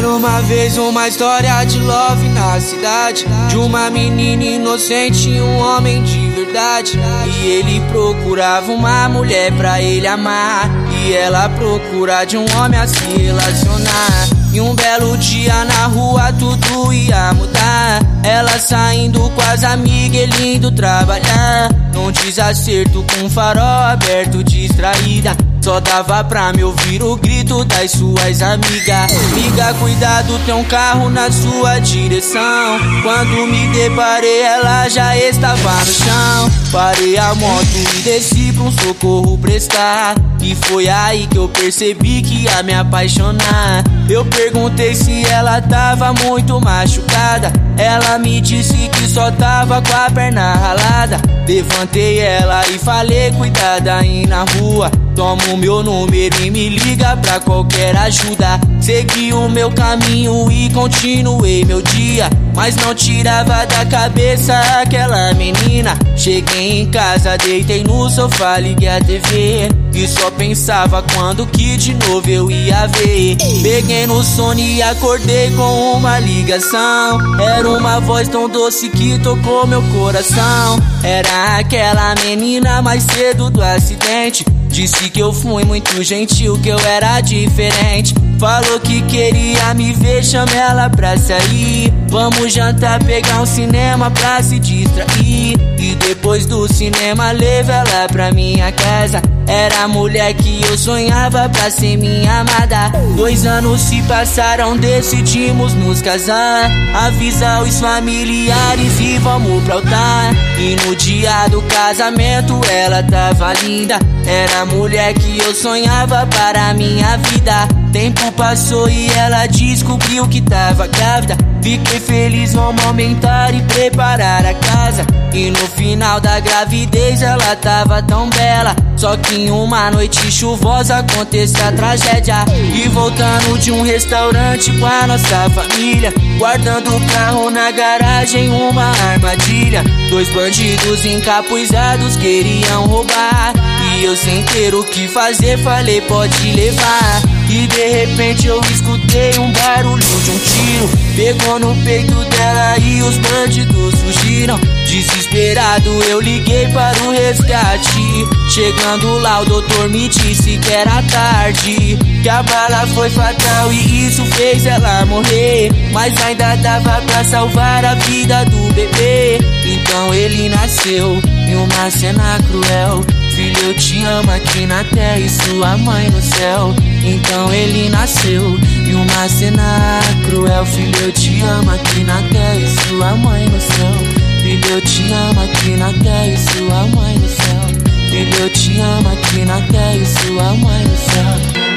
Era uma vez uma história de love na cidade De uma menina inocente e um homem de verdade. E ele procurava uma mulher pra ele amar E ela procura de um homem a se relacionar E um belo dia na rua tudo ia mudar. Ela saindo com as amigas, ele indo trabalhar. Num desacerto com farol aberto, distraída só dava pra me ouvir o grito das suas amigas. Amiga, cuidado, tem um carro na sua direção. Quando me deparei, ela já estava no chão. Parei a moto e desci pra um socorro prestar. E foi aí que eu percebi que ia me apaixonar. Eu perguntei se ela tava muito machucada. Ela me disse que só tava com a perna ralada. Levantei ela e falei, cuidado aí na rua. Toma o meu número e me liga pra qualquer ajuda. Segui o meu caminho e continuei meu dia. Mas não tirava da cabeça aquela menina. Cheguei em casa, deitei no sofá, liguei a TV. E só pensava quando que de novo eu ia ver. Peguei no sono e acordei com uma ligação. Era uma voz tão doce que tocou meu coração. Era aquela menina mais cedo do acidente. Disse que eu fui muito gentil, que eu era diferente. Falou que queria me ver, chama ela pra sair. Vamos jantar, pegar um cinema pra se distrair. E depois do cinema, leva ela pra minha casa. Era a mulher que eu sonhava pra ser minha amada. Dois anos se passaram, decidimos nos casar. Avisa os familiares e vamos pro altar. E no dia do casamento ela tava linda. Era a mulher que eu sonhava para minha vida. Tempo passou e ela descobriu que tava grávida. Fiquei feliz, vamos aumentar e preparar a casa. E no final da gravidez ela tava tão bela. Só que em uma noite chuvosa aconteceu a tragédia. E voltando de um restaurante com a nossa família. Guardando o carro na garagem, uma armadilha. Dois bandidos encapuzados queriam roubar. E eu sem ter o que fazer, falei: pode levar. E de repente eu escutei um barulho de um tiro. Pegou no peito dela e os bandidos fugiram. Desesperado eu liguei para o resgate. Chegando lá, o doutor me disse que era tarde. Que a bala foi fatal e isso fez ela morrer. Mas ainda dava pra salvar a vida do bebê. Então ele nasceu em uma cena cruel. Filho, eu te amo aqui na terra e sua mãe no céu. Então ele nasceu em uma cena cruel. Filho, eu te amo aqui na terra e sua mãe no céu. Filho, eu te amo aqui na terra e sua mãe no céu. Filho, eu te amo aqui na terra e sua mãe no céu.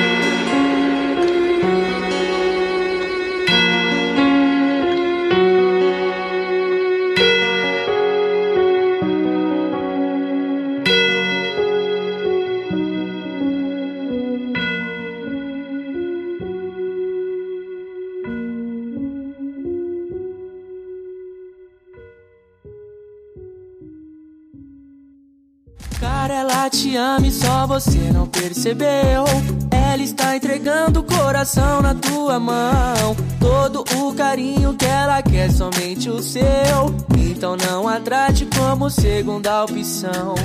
Cara, ela te ama e só você não percebeu. Ela está entregando o coração na tua mão. Todo o carinho que ela quer, somente o seu. Então não a trate como segunda opção.